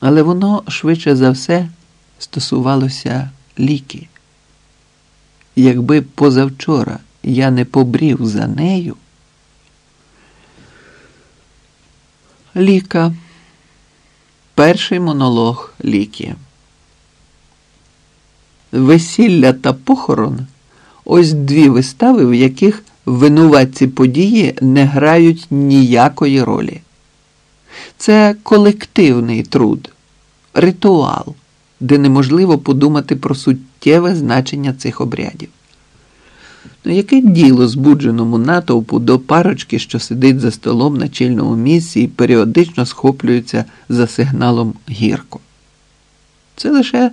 Але воно швидше за все стосувалося ліки. Якби позавчора я не побрів за нею. Ліка. Перший монолог ліки. Весілля та похорон ось дві вистави, в яких винуватці події не грають ніякої ролі. Це колективний труд, ритуал, де неможливо подумати про суттєве значення цих обрядів. Ну, яке діло збудженому натовпу до парочки, що сидить за столом на чільному місці і періодично схоплюється за сигналом гірко? Це лише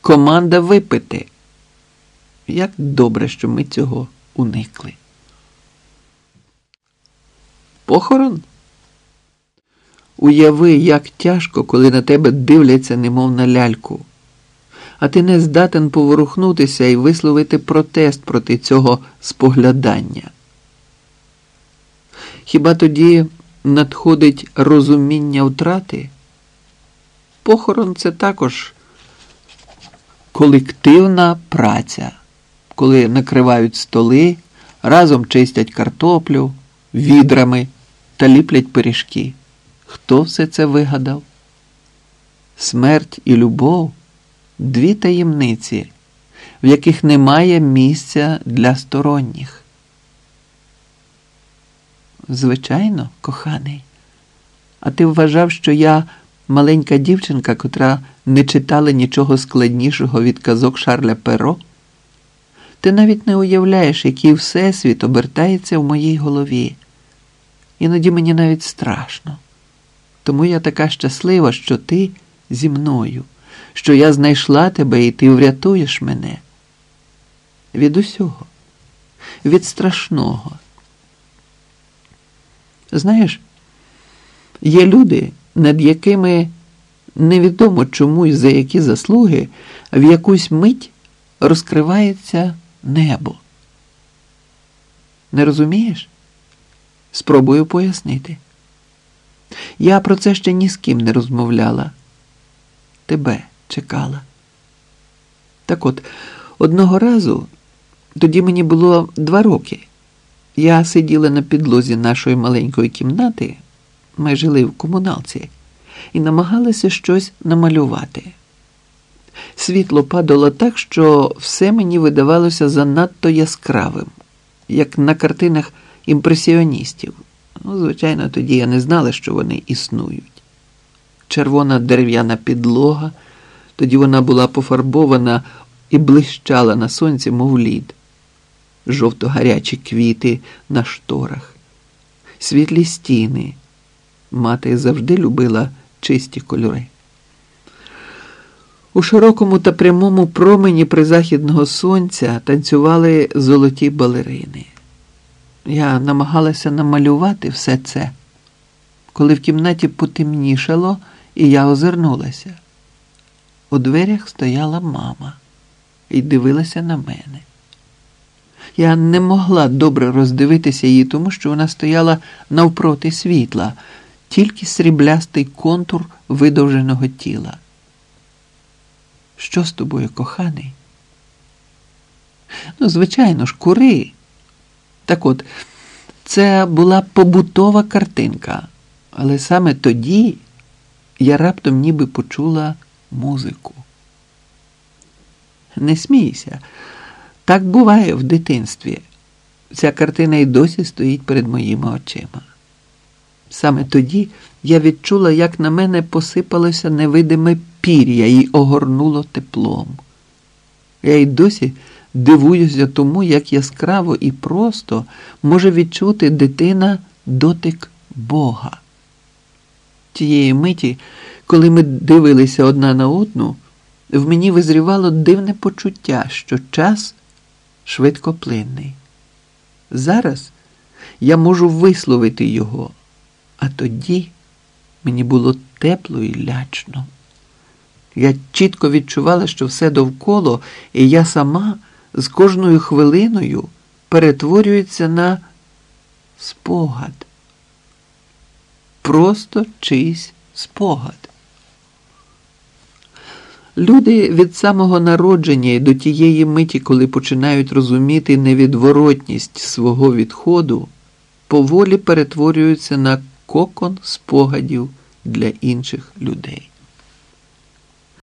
команда випити. Як добре, що ми цього уникли. Похорон? Уяви, як тяжко, коли на тебе дивляться, немов на ляльку, а ти не здатен поворухнутися і висловити протест проти цього споглядання. Хіба тоді надходить розуміння втрати? Похорон це також колективна праця, коли накривають столи, разом чистять картоплю відрами та ліплять пиріжки. Хто все це вигадав? Смерть і любов дві таємниці, в яких немає місця для сторонніх. Звичайно, коханий, а ти вважав, що я маленька дівчинка, котра не читала нічого складнішого від казок Шарля Перо? Ти навіть не уявляєш, який всесвіт обертається в моїй голові. Іноді мені навіть страшно. Тому я така щаслива, що ти зі мною, що я знайшла тебе і ти врятуєш мене. Від усього, від страшного. Знаєш, є люди, над якими невідомо чому і за які заслуги в якусь мить розкривається небо. Не розумієш? Спробую пояснити. Я про це ще ні з ким не розмовляла. Тебе чекала. Так от, одного разу, тоді мені було два роки. Я сиділа на підлозі нашої маленької кімнати, ми жили в комуналці, і намагалася щось намалювати. Світло падало так, що все мені видавалося занадто яскравим, як на картинах імпресіоністів. Ну, звичайно, тоді я не знала, що вони існують. Червона дерев'яна підлога, тоді вона була пофарбована і блищала на сонці, мов лід, жовто-гарячі квіти на шторах, світлі стіни. Мати завжди любила чисті кольори. У широкому та прямому промені призахідного сонця танцювали золоті балерини. Я намагалася намалювати все це, коли в кімнаті потемнішало, і я озирнулася. У дверях стояла мама і дивилася на мене. Я не могла добре роздивитися її, тому що вона стояла навпроти світла, тільки сріблястий контур видовженого тіла. Що з тобою, коханий? Ну, звичайно ж, кури. Так от, це була побутова картинка, але саме тоді я раптом ніби почула музику. Не смійся, так буває в дитинстві. Ця картина й досі стоїть перед моїми очима. Саме тоді я відчула, як на мене посипалося невидиме пір'я і огорнуло теплом. Я й досі дивуюся тому, як яскраво і просто може відчути дитина дотик Бога. Тієї миті, коли ми дивилися одна на одну, в мені визрівало дивне почуття, що час швидкоплинний. Зараз я можу висловити його, а тоді мені було тепло і лячно. Я чітко відчувала, що все довкола, і я сама з кожною хвилиною перетворюється на спогад. Просто чийсь спогад. Люди від самого народження і до тієї миті, коли починають розуміти невідворотність свого відходу, поволі перетворюються на кокон спогадів для інших людей.